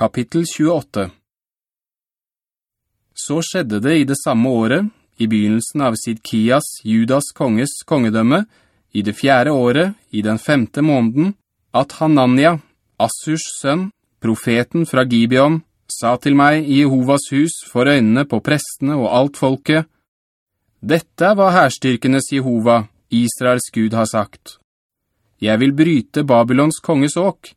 Kapittel 28 Så skjedde det i det samme året, i begynnelsen av Sidkias, Judas konges kongedømme, i det fjerde året, i den femte måneden, at Hanania, Assurs sønn, profeten fra Gibeon, sa til meg i Jehovas hus for øynene på prestene og alt folket, «Dette hva herstyrkenes Jehova, Israels Gud, har sagt. Jeg vil bryte Babylons konges åk.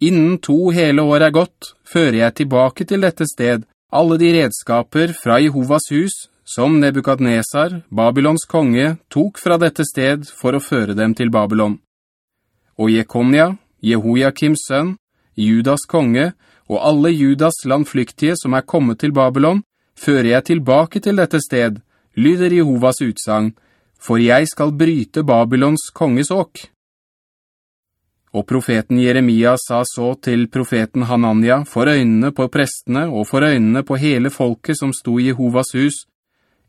Innen to hele år er gått, fører jeg tilbake til dette sted alle de redskaper fra Jehovas hus, som Nebukadnesar, Babylons konge, tok fra dette sted for å føre dem til Babylon. Og Jekonia, Jehoiakims sønn, Judas konge, og alle Judas landflyktige som er kommet til Babylon, fører jeg tilbake til dette sted, lyder Jehovas utsang, for jeg skal bryte Babylons konges åk. Og profeten Jeremia sa så til profeten Hanania for øynene på prestene og for øynene på hele folket som sto i Jehovas hus.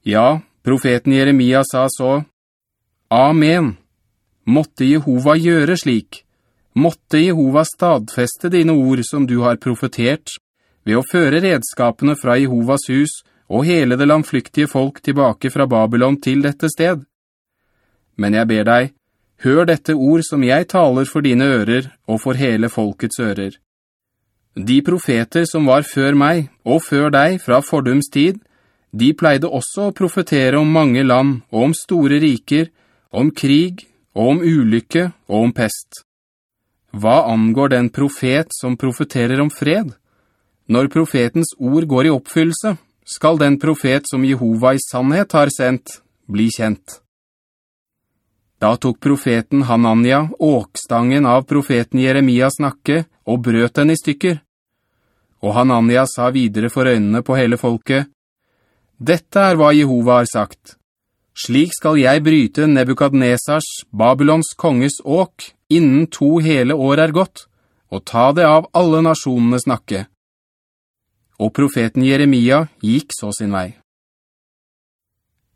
Ja, profeten Jeremia sa så, Amen. Måtte Jehova gjøre slik. Måtte Jehova stadfeste dine ord som du har profetert, ved å føre redskapene fra Jehovas hus og hele det landflyktige folk tilbake fra Babylon til dette sted. Men jeg ber deg, hør dette ord som jeg taler for dine ører og for hele folkets ører. De profeter som var før meg og før deg fra fordums tid, de pleide også å profetere om mange land og om store riker, om krig og om ulykke og om pest. Hva angår den profet som profeterer om fred? Når profetens ord går i oppfyllelse, skal den profet som Jehova i sannhet har sendt, bli kjent. Da tok profeten Hanania åkstangen av profeten Jeremias nakke og brøt den i stykker. Og Hanania sa videre for øynene på hele folket, «Dette er hva Jehova har sagt. Slik skal jeg bryte Nebukadnesars, Babylons konges åk, innen to hele år er gått, og ta det av alle nasjonenes nakke. Og profeten Jeremia gikk så sin vei.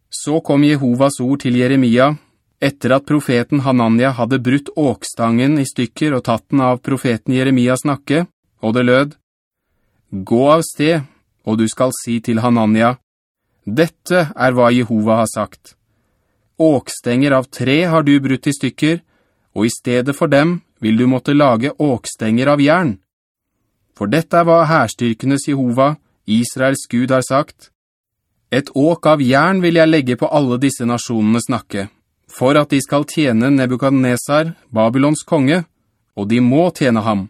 Så kom Jehovas ord til Jeremia, etter at profeten Hanania hadde brutt åkstangen i stykker og tatt den av profeten Jeremias nakke, og det lød, «Gå av sted, og du skal si til Hanania, «Dette er hva Jehova har sagt. Åkstenger av tre har du brutt i stykker, og i stedet for dem vil du måtte lage åkstenger av jern. For dette er hva herstyrkenes Jehova, Israels Gud, har sagt. Et åk av jern vil jeg legge på alle disse nasjonenes nakke, for at de skal tjene Nebukadnesar, Babylons konge, og de må tjene ham.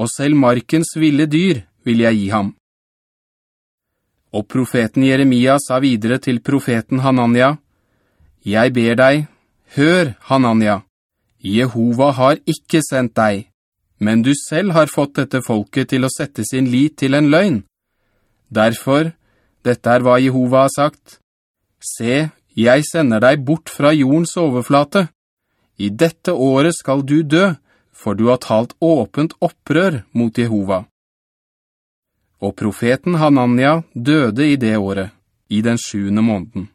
Og selv markens ville dyr vil jeg gi ham. Og profeten Jeremia sa videre til profeten Hanania, «Jeg ber deg, hør, Hanania, Jehova har ikke sendt deg, men du selv har fått dette folket til å sette sin lit til en løgn. Derfor, dette er hva Jehova har sagt. Se, jeg sender deg bort fra jordens overflate. I dette året skal du dø, for du har talt åpent opprør mot Jehova. Og profeten Hanania døde i det året, i den sjuende måneden.